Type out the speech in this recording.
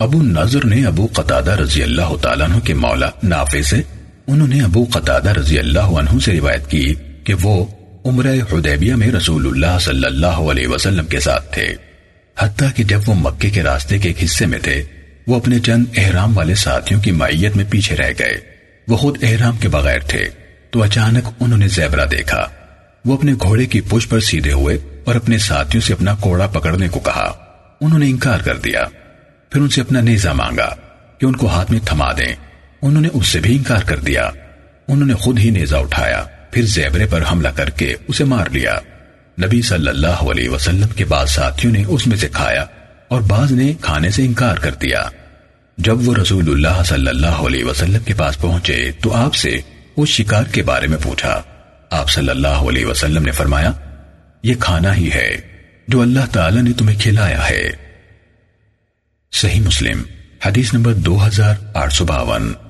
ابو نظر نے ابو قطادہ رضی اللہ تعالیٰ عنہ کے مولا نافع سے انہوں نے ابو قطادہ رضی اللہ عنہ سے روایت کی کہ وہ عمرہ حدیبیہ میں رسول اللہ صلی اللہ علیہ وسلم کے ساتھ تھے۔ حتیٰ کہ جب وہ مکے کے راستے کے ایک حصے میں تھے، وہ اپنے چند احرام والے ساتھیوں کی مائیت میں پیچھے رہ گئے۔ وہ خود احرام کے بغیر تھے، تو اچانک انہوں نے زیبرہ دیکھا۔ وہ اپنے گھوڑے کی پوچھ پر سیدھے ہوئے اور اپنے ساتھیوں سے اپنا کوڑا پکڑنے کو کہا۔ انہوں نے انکار کر دیا۔ کو کہا انہوں نے انکار کر دیا پھر ان سے اپنا نیزہ مانگا کہ ان کو ہاتھ میں تھما دیں۔ انہوں نے اس سے بھی انکار کر دیا۔ انہوں نے خود ہی نیزہ اٹھایا۔ پھر زیبرے پر حملہ کر کے اسے مار لیا۔ نبی صلی اللہ علیہ وسلم کے بعض ساتھیوں نے اس میں سے کھایا اور بعض نے کھانے سے انکار کر دیا۔ جب وہ رسول اللہ صلی اللہ علیہ وسلم کے پاس پہنچے تو آپ سے اس شکار کے بارے میں پوچھا آپ صلی اللہ علیہ وسلم نے فرمایا یہ